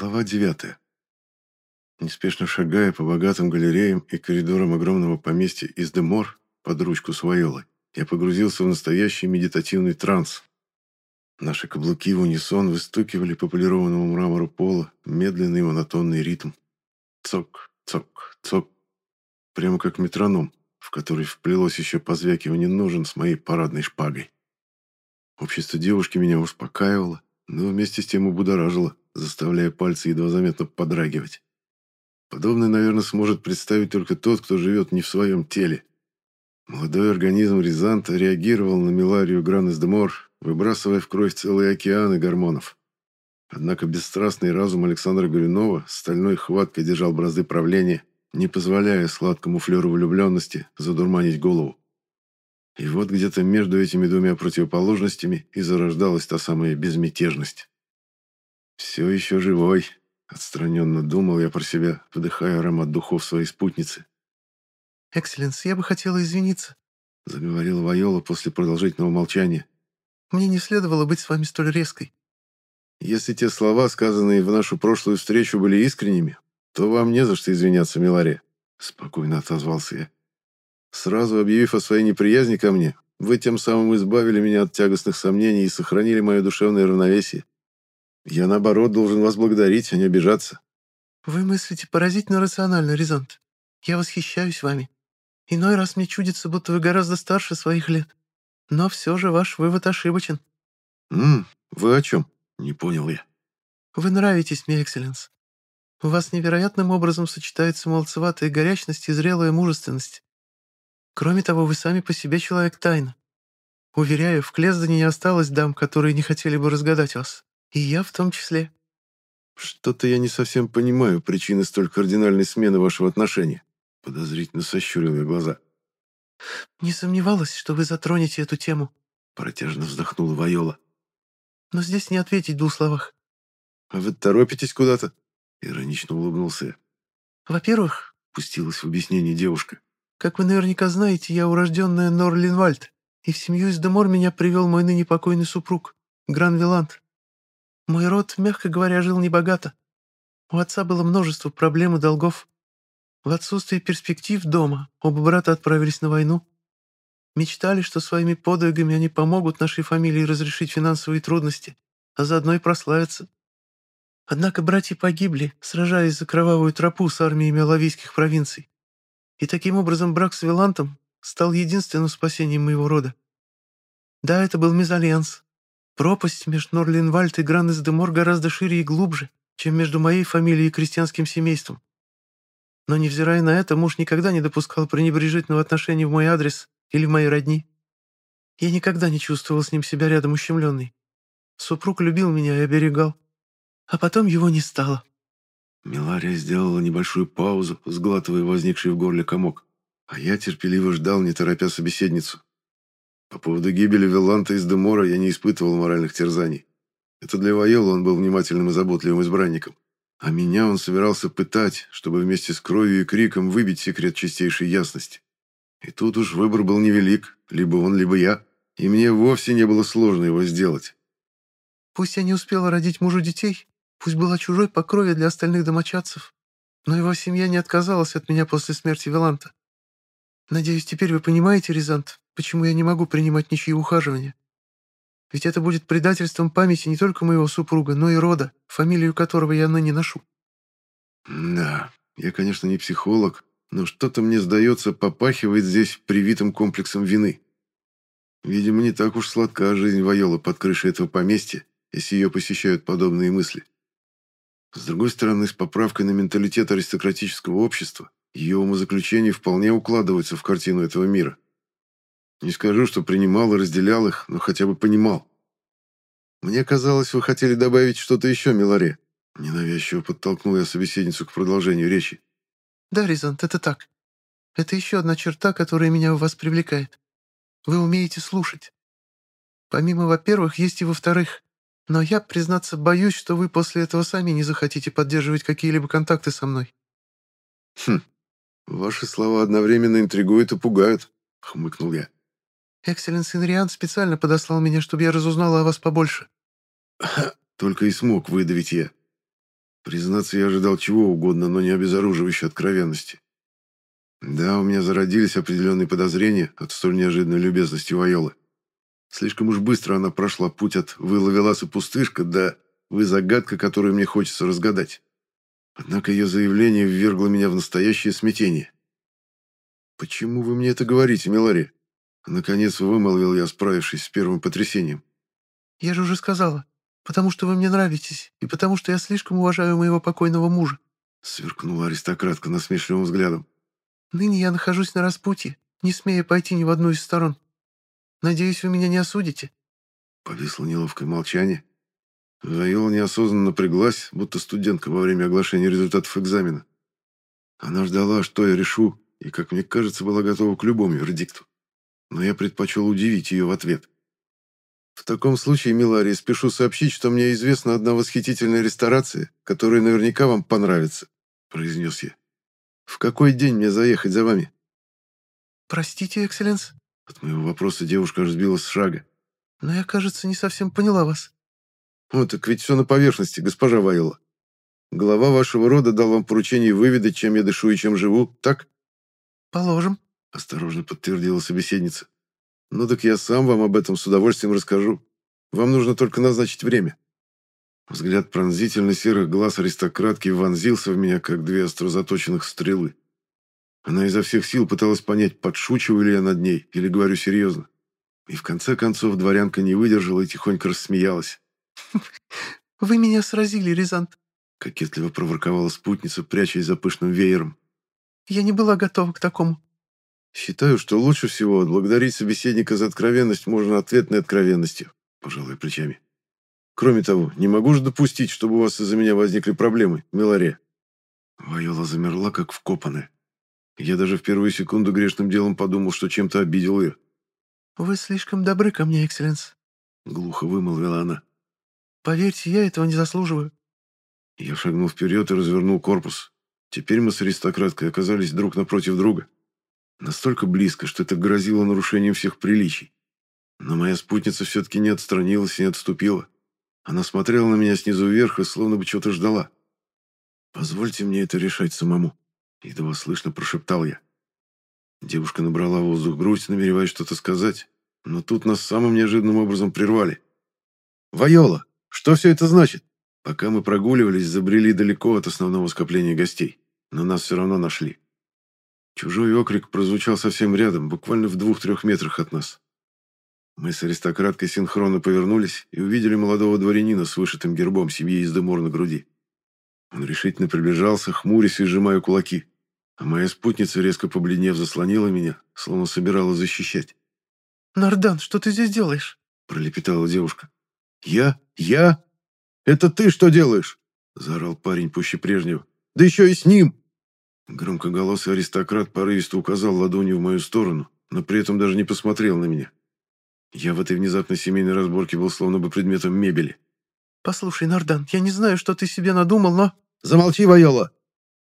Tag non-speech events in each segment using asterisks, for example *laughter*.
Глава девятая. Неспешно шагая по богатым галереям и коридорам огромного поместья из Демор под ручку с Вайолой, я погрузился в настоящий медитативный транс. Наши каблуки в унисон выстукивали по полированному мрамору пола медленный монотонный ритм. Цок, цок, цок. Прямо как метроном, в который вплелось еще позвякивание нужен с моей парадной шпагой. Общество девушки меня успокаивало, но вместе с тем и будоражило, заставляя пальцы едва заметно подрагивать. Подобное, наверное, сможет представить только тот, кто живет не в своем теле. Молодой организм Рязанта реагировал на Миларию Гранес-де-Мор, выбрасывая в кровь целые океаны гормонов. Однако бесстрастный разум Александра Горюнова стальной хваткой держал бразды правления, не позволяя сладкому флеру влюбленности задурманить голову. И вот где-то между этими двумя противоположностями и зарождалась та самая безмятежность. «Все еще живой», — отстраненно думал я про себя, вдыхая аромат духов своей спутницы. «Экселленс, я бы хотела извиниться», — заговорила Вайола после продолжительного молчания. «Мне не следовало быть с вами столь резкой». «Если те слова, сказанные в нашу прошлую встречу, были искренними, то вам не за что извиняться, Миларе», — спокойно отозвался я. Сразу объявив о своей неприязни ко мне, вы тем самым избавили меня от тягостных сомнений и сохранили мое душевное равновесие. Я, наоборот, должен вас благодарить, а не обижаться». «Вы мыслите поразительно рационально, Рязант. Я восхищаюсь вами. Иной раз мне чудится, будто вы гораздо старше своих лет. Но все же ваш вывод ошибочен». «Ммм, вы о чем?» — не понял я. «Вы нравитесь мне, Экселленс. У вас невероятным образом сочетается молодцеватая горячность и зрелая мужественность. Кроме того, вы сами по себе человек тайна. Уверяю, в Клездане не осталось дам, которые не хотели бы разгадать вас. И я в том числе. Что-то я не совсем понимаю причины столь кардинальной смены вашего отношения. Подозрительно сощурил я глаза. Не сомневалась, что вы затронете эту тему. Протяжно вздохнула Вайола. Но здесь не ответить в двух словах. А вы торопитесь куда-то? Иронично улыбнулся я. Во-первых, пустилась в объяснение девушка. Как вы наверняка знаете, я урожденная Норлинвальд, и в семью из Демор меня привел мой ныне покойный супруг, Гран Виланд. Мой род, мягко говоря, жил небогато. У отца было множество проблем и долгов. В отсутствие перспектив дома оба брата отправились на войну. Мечтали, что своими подвигами они помогут нашей фамилии разрешить финансовые трудности, а заодно и прославиться. Однако братья погибли, сражаясь за кровавую тропу с армиями алавийских провинций. И таким образом брак с Вилантом стал единственным спасением моего рода. Да, это был мезальянс. Пропасть между Норлинвальд и Граннес-де-Мор гораздо шире и глубже, чем между моей фамилией и крестьянским семейством. Но, невзирая на это, муж никогда не допускал пренебрежительного отношения в мой адрес или в мои родни. Я никогда не чувствовал с ним себя рядом ущемленной. Супруг любил меня и оберегал. А потом его не стало. Милария сделала небольшую паузу, сглатывая возникший в горле комок, а я терпеливо ждал, не торопя собеседницу. По поводу гибели Вилланта из Демора я не испытывал моральных терзаний. Это для Вайола он был внимательным и заботливым избранником. А меня он собирался пытать, чтобы вместе с кровью и криком выбить секрет чистейшей ясности. И тут уж выбор был невелик, либо он, либо я, и мне вовсе не было сложно его сделать. «Пусть я не успела родить мужу детей, Пусть была чужой по крови для остальных домочадцев, но его семья не отказалась от меня после смерти Виланта. Надеюсь, теперь вы понимаете, Рязант, почему я не могу принимать ничьи ухаживания. Ведь это будет предательством памяти не только моего супруга, но и рода, фамилию которого я ныне ношу. Да, я, конечно, не психолог, но что-то мне, сдается, попахивает здесь привитым комплексом вины. Видимо, не так уж сладка жизнь Вайола под крышей этого поместья, если ее посещают подобные мысли. С другой стороны, с поправкой на менталитет аристократического общества, ее умозаключения вполне укладываются в картину этого мира. Не скажу, что принимал и разделял их, но хотя бы понимал. Мне казалось, вы хотели добавить что-то еще, Миларе. Ненавязчиво подтолкнул я собеседницу к продолжению речи. Да, Ризант, это так. Это еще одна черта, которая меня у вас привлекает. Вы умеете слушать. Помимо во-первых, есть и во-вторых. Но я, признаться, боюсь, что вы после этого сами не захотите поддерживать какие-либо контакты со мной». «Хм, ваши слова одновременно интригуют и пугают», — хмыкнул я. «Экселленс Инриан специально подослал меня, чтобы я разузнала о вас побольше». *clears throat* Только и смог выдавить я. Признаться, я ожидал чего угодно, но не обезоруживающей откровенности. Да, у меня зародились определенные подозрения от столь неожиданной любезности Вайолы. Слишком уж быстро она прошла путь от «вы ловелас и пустышка» до «вы загадка, которую мне хочется разгадать». Однако ее заявление ввергло меня в настоящее смятение. «Почему вы мне это говорите, Милари?» Наконец вымолвил я, справившись с первым потрясением. «Я же уже сказала, потому что вы мне нравитесь, и потому что я слишком уважаю моего покойного мужа», сверкнула аристократка насмешливым взглядом. «Ныне я нахожусь на распутье, не смея пойти ни в одну из сторон. Надеюсь, вы меня не осудите?» Повисло неловкое молчание. Вайола неосознанно напряглась, будто студентка во время оглашения результатов экзамена. Она ждала, что я решу, и, как мне кажется, была готова к любому вердикту. Но я предпочел удивить ее в ответ. В таком случае, Милария, спешу сообщить, что мне известна одна восхитительная ресторация, которая наверняка вам понравится, произнес я. В какой день мне заехать за вами? Простите, экселленс. От моего вопроса девушка разбилась с шага. Но я, кажется, не совсем поняла вас. «Ну, так ведь все на поверхности, госпожа Вайола. Глава вашего рода дал вам поручение выведать, чем я дышу и чем живу, так?» «Положим», — осторожно подтвердила собеседница. «Ну так я сам вам об этом с удовольствием расскажу. Вам нужно только назначить время». Взгляд пронзительно серых глаз аристократки вонзился в меня, как две острозаточенных стрелы. Она изо всех сил пыталась понять, подшучиваю ли я над ней или говорю серьезно. И в конце концов дворянка не выдержала и тихонько рассмеялась. *laughs* «Вы меня сразили, Рязант», — кокетливо проворковала спутница, прячась за пышным веером. «Я не была готова к такому». «Считаю, что лучше всего отблагодарить собеседника за откровенность можно ответной откровенностью», — пожалуй плечами. «Кроме того, не могу же допустить, чтобы у вас из-за меня возникли проблемы, Миларе». Вайола замерла, как вкопанная. Я даже в первую секунду грешным делом подумал, что чем-то обидел ее. «Вы слишком добры ко мне, экселленс», — глухо вымолвила она. Поверьте, я этого не заслуживаю». Я шагнул вперед и развернул корпус. Теперь мы с аристократкой оказались друг напротив друга. Настолько близко, что это грозило нарушением всех приличий. Но моя спутница все-таки не отстранилась и не отступила. Она смотрела на меня снизу вверх и словно бы чего-то ждала. «Позвольте мне это решать самому», — едва слышно прошептал я. Девушка набрала воздух грудь, намереваясь что-то сказать, но тут нас самым неожиданным образом прервали. «Вайола!» Что все это значит? Пока мы прогуливались, забрели далеко от основного скопления гостей, но нас все равно нашли. Чужой окрик прозвучал совсем рядом, буквально в двух-трех метрах от нас. Мы с аристократкой синхронно повернулись и увидели молодого дворянина с вышитым гербом семьи из Демор на груди. Он решительно приближался, хмурясь и сжимая кулаки. А моя спутница, резко побледнев, заслонила меня, словно собиралась защищать. «Нардан, что ты здесь делаешь?» – пролепетала девушка. «Я? Я? Это ты что делаешь?» — заорал парень пуще прежнего. «Да еще и с ним!» Громкоголосый аристократ порывисто указал ладонью в мою сторону, но при этом даже не посмотрел на меня. Я в этой внезапной семейной разборке был словно бы предметом мебели. «Послушай, Нардан, я не знаю, что ты себе надумал, но...» «Замолчи, Вайола!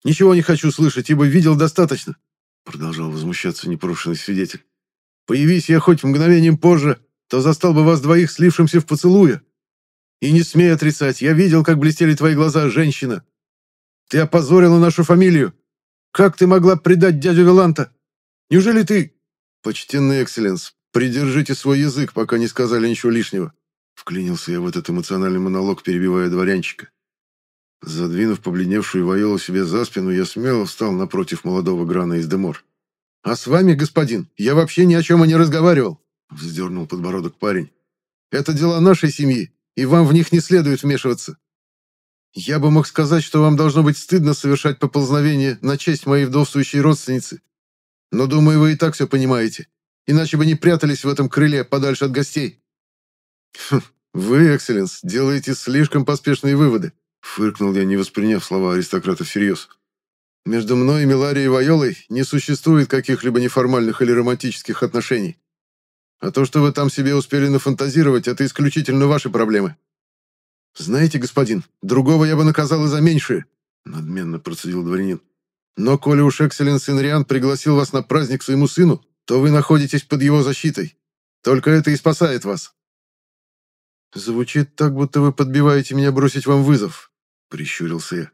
Ничего не хочу слышать, ибо видел достаточно!» Продолжал возмущаться непрошенный свидетель. «Появись я хоть мгновением позже, то застал бы вас двоих слившимся в поцелуе. И не смей отрицать, я видел, как блестели твои глаза, женщина. Ты опозорила нашу фамилию. Как ты могла предать дядю Виланта? Неужели ты... Почтенный экселленс, придержите свой язык, пока не сказали ничего лишнего. Вклинился я в этот эмоциональный монолог, перебивая дворянчика. Задвинув побледневшую Вайолу себе за спину, я смело встал напротив молодого Грана из Демор. «А с вами, господин, я вообще ни о чем и не разговаривал. Вздернул подбородок парень. «Это дела нашей семьи, и вам в них не следует вмешиваться. Я бы мог сказать, что вам должно быть стыдно совершать поползновение на честь моей вдовствующей родственницы. Но, думаю, вы и так все понимаете. Иначе бы не прятались в этом крыле подальше от гостей». «Хм, «Вы, экселленс, делаете слишком поспешные выводы», фыркнул я, не восприняв слова аристократа всерьез. «Между мной и Миларией Вайолой не существует каких-либо неформальных или романтических отношений. А то, что вы там себе успели нафантазировать, это исключительно ваши проблемы. Знаете, господин, другого я бы наказал и за меньшее, надменно процедил дворянин. Но коли уж экселленс Инриан пригласил вас на праздник своему сыну, то вы находитесь под его защитой. Только это и спасает вас. Звучит так, будто вы подбиваете меня бросить вам вызов. — прищурился я.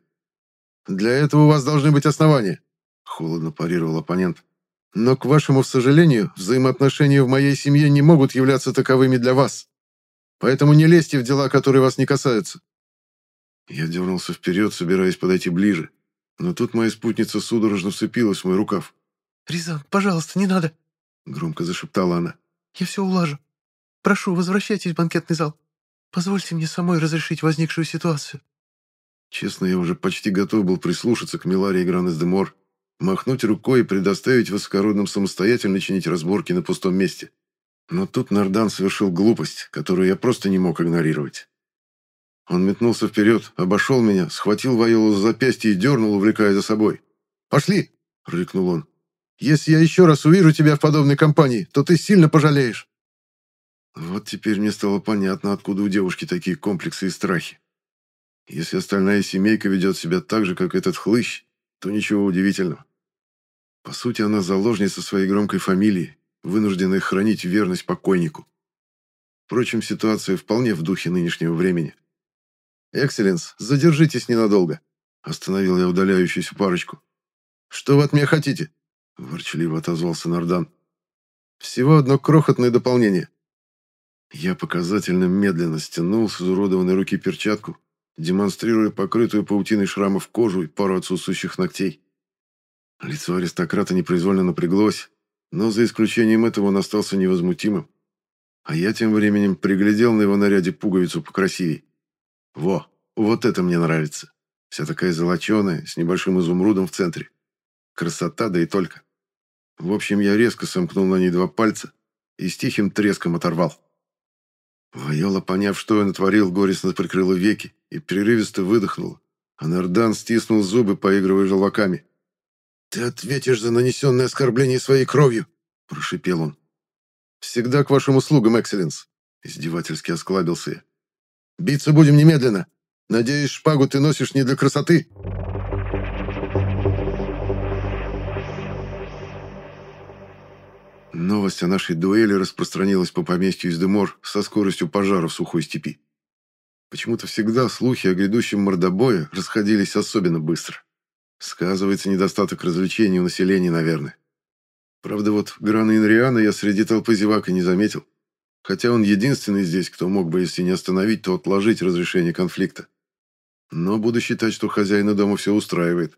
«Для этого у вас должны быть основания», — холодно парировал оппонент. «Но, к вашему сожалению, взаимоотношения в моей семье не могут являться таковыми для вас. Поэтому не лезьте в дела, которые вас не касаются». Я дернулся вперед, собираясь подойти ближе, но тут моя спутница судорожно вцепилась в мой рукав. «Рязан, пожалуйста, не надо!» — громко зашептала она. «Я все улажу. Прошу, возвращайтесь в банкетный зал. Позвольте мне самой разрешить возникшую ситуацию». Честно, я уже почти готов был прислушаться к Миларе Гранес-де-Мор, махнуть рукой и предоставить высокородным самостоятельно чинить разборки на пустом месте. Но тут Нардан совершил глупость, которую я просто не мог игнорировать. Он метнулся вперед, обошел меня, схватил Вайолу за запястье и дернул, увлекая за собой. «Пошли!» — рыкнул он. «Если я еще раз увижу тебя в подобной компании, то ты сильно пожалеешь!» Вот теперь мне стало понятно, откуда у девушки такие комплексы и страхи. Если остальная семейка ведет себя так же, как этот хлыщ, то ничего удивительного. По сути, она заложница своей громкой фамилии, вынужденная хранить верность покойнику. Впрочем, ситуация вполне в духе нынешнего времени. «Экселленс, задержитесь ненадолго», — остановил я удаляющуюся парочку. «Что вы от меня хотите?» — ворчливо отозвался Нардан. «Всего одно крохотное дополнение». Я показательно медленно стянул с изуродованной руки перчатку демонстрируя покрытую паутиной шрамов кожу и пару отсутствующих ногтей. Лицо аристократа непроизвольно напряглось, но за исключением этого он остался невозмутимым. А я тем временем приглядел на его наряде пуговицу покрасивей. Во, вот это мне нравится. Вся такая золоченая, с небольшим изумрудом в центре. Красота, да и только. В общем, я резко сомкнул на ней два пальца и с тихим треском оторвал. Вайола, поняв, что я натворил, горестно прикрыла веки и прерывисто выдохнула. А Нардан стиснул зубы, поигрывая желваками. «Ты ответишь за нанесенное оскорбление своей кровью!» – прошипел он. «Всегда к вашим услугам, Экселленс!» – издевательски осклабился я. «Биться будем немедленно! Надеюсь, шпагу ты носишь не для красоты!» Новость о нашей дуэли распространилась по поместью Издемор со скоростью пожара в сухой степи. Почему-то всегда слухи о грядущем мордобое расходились особенно быстро. Сказывается недостаток развлечений у населения, наверное. Правда, вот Грана Инриана я среди толпы зевак и не заметил. Хотя он единственный здесь, кто мог бы, если не остановить, то отложить разрешение конфликта. Но буду считать, что хозяина дома все устраивает.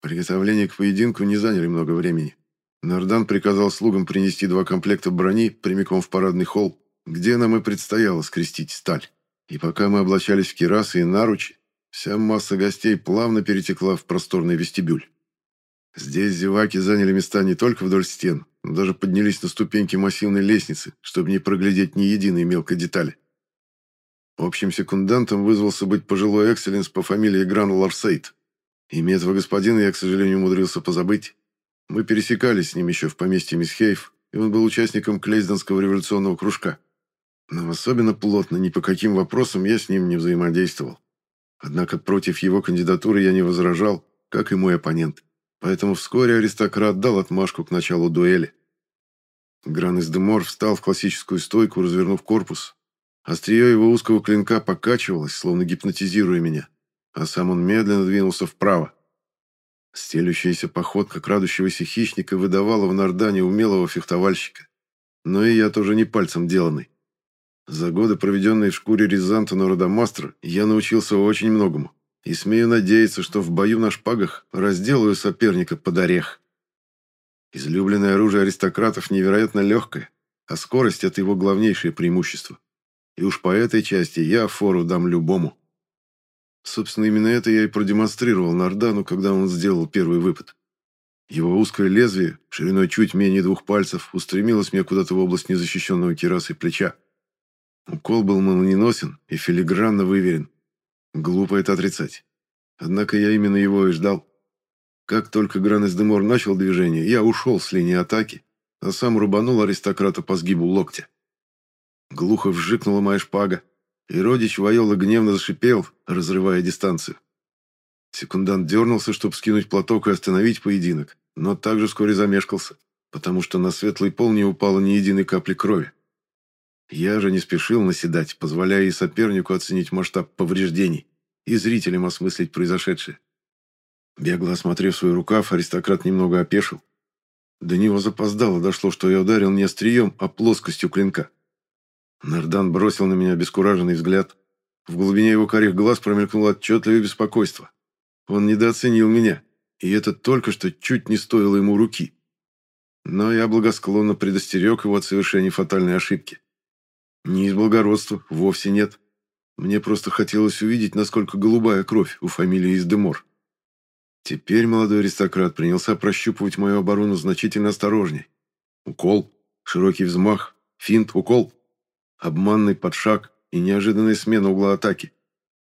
Приготовления к поединку не заняли много времени. Нардан приказал слугам принести два комплекта брони прямиком в парадный холл, где нам и предстояло скрестить сталь. И пока мы облачались в кирасы и наручи, вся масса гостей плавно перетекла в просторный вестибюль. Здесь зеваки заняли места не только вдоль стен, но даже поднялись на ступеньки массивной лестницы, чтобы не проглядеть ни единой мелкой детали. Общим секундантом вызвался быть пожилой экселленс по фамилии Гран Ларсейт. Имя этого господина я, к сожалению, умудрился позабыть, мы пересекались с ним еще в поместье Мисхейв, и он был участником Клейзденского революционного кружка. Но особенно плотно ни по каким вопросам я с ним не взаимодействовал. Однако против его кандидатуры я не возражал, как и мой оппонент. Поэтому вскоре аристократ дал отмашку к началу дуэли. Гран из Демор встал в классическую стойку, развернув корпус. Острие его узкого клинка покачивалось, словно гипнотизируя меня, а сам он медленно двинулся вправо. Стелющаяся походка крадущегося хищника выдавала в Нардане умелого фехтовальщика. Но и я тоже не пальцем деланный. За годы, проведенные в шкуре Рязанта Нородомастра, я научился очень многому. И смею надеяться, что в бою на шпагах разделаю соперника под орех. Излюбленное оружие аристократов невероятно легкое, а скорость – это его главнейшее преимущество. И уж по этой части я фору дам любому. Собственно, именно это я и продемонстрировал Нардану, когда он сделал первый выпад. Его узкое лезвие, шириной чуть менее двух пальцев, устремилось мне куда-то в область незащищенного кирасы плеча. Укол был молниеносен и филигранно выверен. Глупо это отрицать. Однако я именно его и ждал. Как только Гранес Демор начал движение, я ушел с линии атаки, а сам рубанул аристократа по сгибу локтя. Глухо вжикнула моя шпага, и родич Вайола гневно зашипел, разрывая дистанцию. Секундант дернулся, чтобы скинуть платок и остановить поединок, но также вскоре замешкался, потому что на светлый пол не упало ни единой капли крови. Я же не спешил наседать, позволяя и сопернику оценить масштаб повреждений, и зрителям осмыслить произошедшее. Бегло осмотрев свой рукав, аристократ немного опешил. До него запоздало дошло, что я ударил не острием, а плоскостью клинка. Нардан бросил на меня обескураженный взгляд. В глубине его карих глаз промелькнуло отчетливое беспокойство. Он недооценил меня, и это только что чуть не стоило ему руки. Но я благосклонно предостерег его от совершения фатальной ошибки. Не из благородства, вовсе нет. Мне просто хотелось увидеть, насколько голубая кровь у фамилии из Демор. Теперь молодой аристократ принялся прощупывать мою оборону значительно осторожней. Укол, широкий взмах, финт, укол, обманный подшаг и неожиданная смена угла атаки.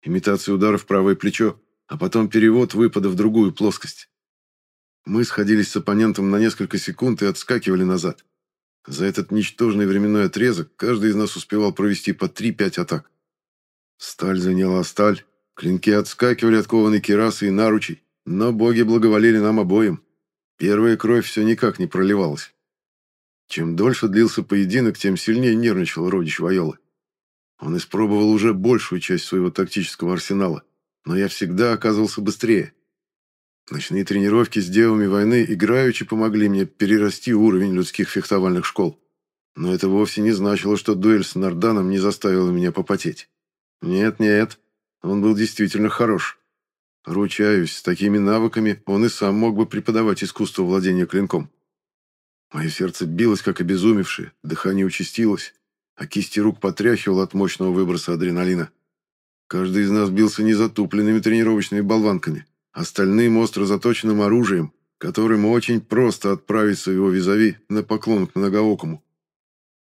Имитация удара в правое плечо, а потом перевод выпада в другую плоскость. Мы сходились с оппонентом на несколько секунд и отскакивали назад. За этот ничтожный временной отрезок каждый из нас успевал провести по 3-5 атак. Сталь заняла сталь, клинки отскакивали от кованой керасы и наручей, но боги благоволили нам обоим. Первая кровь все никак не проливалась. Чем дольше длился поединок, тем сильнее нервничал родич Вайолы. Он испробовал уже большую часть своего тактического арсенала, но я всегда оказывался быстрее. Ночные тренировки с девами войны играючи помогли мне перерасти уровень людских фехтовальных школ. Но это вовсе не значило, что дуэль с Нарданом не заставила меня попотеть. Нет-нет, он был действительно хорош. Ручаюсь, с такими навыками он и сам мог бы преподавать искусство владения клинком. Мое сердце билось, как обезумевшее, дыхание участилось, а кисти рук потряхивало от мощного выброса адреналина. Каждый из нас бился незатупленными тренировочными болванками, остальным остро заточенным оружием, которым очень просто отправить своего визави на поклон к многоокому.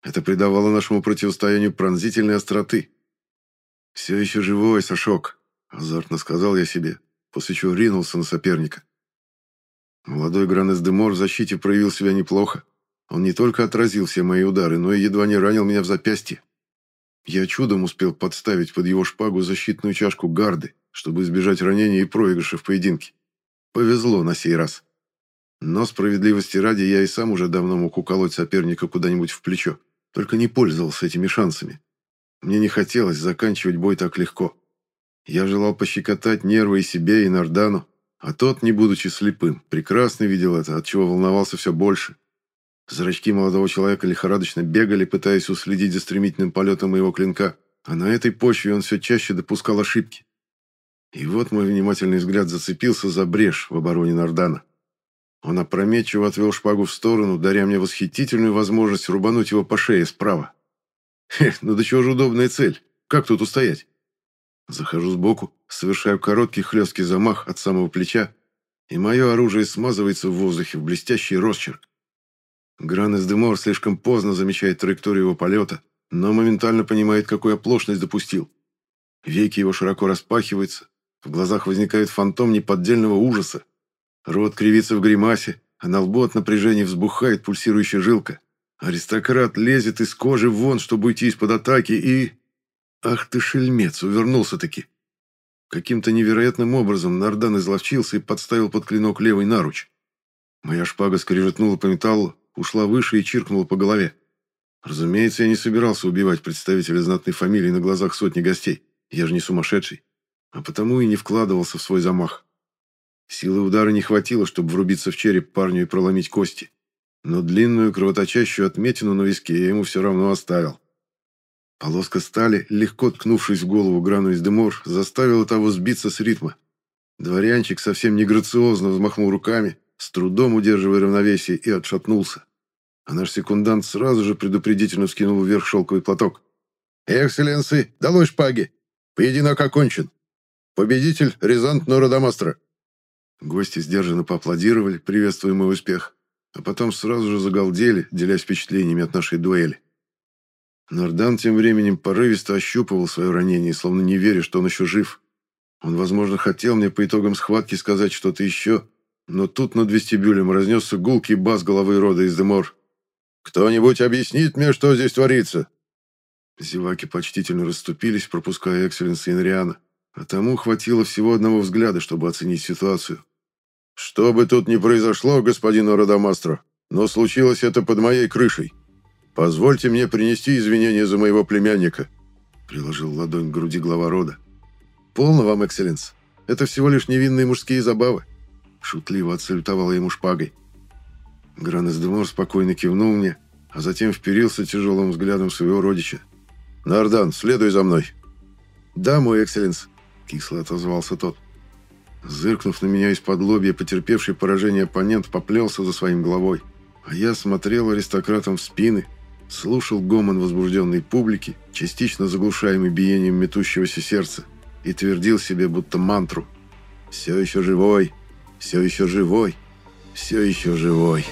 Это придавало нашему противостоянию пронзительной остроты. «Все еще живой, Сашок», — азартно сказал я себе, после чего ринулся на соперника. Молодой Гранес-де-Мор в защите проявил себя неплохо. Он не только отразил все мои удары, но и едва не ранил меня в запястье. Я чудом успел подставить под его шпагу защитную чашку гарды, чтобы избежать ранения и проигрыша в поединке. Повезло на сей раз. Но справедливости ради я и сам уже давно мог уколоть соперника куда-нибудь в плечо, только не пользовался этими шансами. Мне не хотелось заканчивать бой так легко. Я желал пощекотать нервы и себе, и Нардану, а тот, не будучи слепым, прекрасно видел это, от чего волновался все больше. Зрачки молодого человека лихорадочно бегали, пытаясь уследить за стремительным полетом моего клинка, а на этой почве он все чаще допускал ошибки. И вот мой внимательный взгляд зацепился за брешь в обороне Нардана. Он опрометчиво отвел шпагу в сторону, даря мне восхитительную возможность рубануть его по шее справа. Эх, ну до чего же удобная цель? Как тут устоять? Захожу сбоку, совершаю короткий хлесткий замах от самого плеча, и мое оружие смазывается в воздухе в блестящий росчерк. Гранес де Мор слишком поздно замечает траекторию его полета, но моментально понимает, какую оплошность допустил. Веки его широко распахиваются, в глазах возникает фантом неподдельного ужаса. Рот кривится в гримасе, а на лбу от напряжения взбухает пульсирующая жилка. Аристократ лезет из кожи вон, чтобы уйти из-под атаки, и... Ах ты шельмец, увернулся-таки. Каким-то невероятным образом Нардан изловчился и подставил под клинок левый наруч. Моя шпага скрежетнула по металлу, ушла выше и чиркнула по голове. Разумеется, я не собирался убивать представителя знатной фамилии на глазах сотни гостей. Я же не сумасшедший. А потому и не вкладывался в свой замах. Силы удара не хватило, чтобы врубиться в череп парню и проломить кости. Но длинную кровоточащую отметину на виске я ему все равно оставил. Полоска стали, легко ткнувшись в голову Грану из Демор, заставила того сбиться с ритма. Дворянчик совсем не грациозно взмахнул руками, с трудом удерживая равновесие, и отшатнулся. А наш секундант сразу же предупредительно вскинул вверх шелковый платок. «Экселленсы, долой шпаги! Поединок окончен! Победитель Рязант Нора Дамастра!» Гости сдержанно поаплодировали, приветствуя мой успех, а потом сразу же загалдели, делясь впечатлениями от нашей дуэли. Нардан тем временем порывисто ощупывал свое ранение, словно не веря, что он еще жив. Он, возможно, хотел мне по итогам схватки сказать что-то еще, но тут над вестибюлем разнесся гулкий бас головы рода из Демор. «Кто-нибудь объяснит мне, что здесь творится?» Зеваки почтительно расступились, пропуская Экселленса Инриана, а тому хватило всего одного взгляда, чтобы оценить ситуацию. «Что бы тут ни произошло, господин Ородомастро, но случилось это под моей крышей. Позвольте мне принести извинения за моего племянника», приложил ладонь к груди глава рода. «Полно вам, экселленс. Это всего лишь невинные мужские забавы». Шутливо отсалютовал ему шпагой. Гран из Демор спокойно кивнул мне, а затем вперился тяжелым взглядом своего родича. «Нардан, следуй за мной!» «Да, мой экселленс», — кисло отозвался тот. Зыркнув на меня из-под лобья, потерпевший поражение оппонент поплелся за своим главой, а я смотрел аристократам в спины, слушал гомон возбужденной публики, частично заглушаемый биением метущегося сердца, и твердил себе будто мантру «Все еще живой, все еще живой, все еще живой».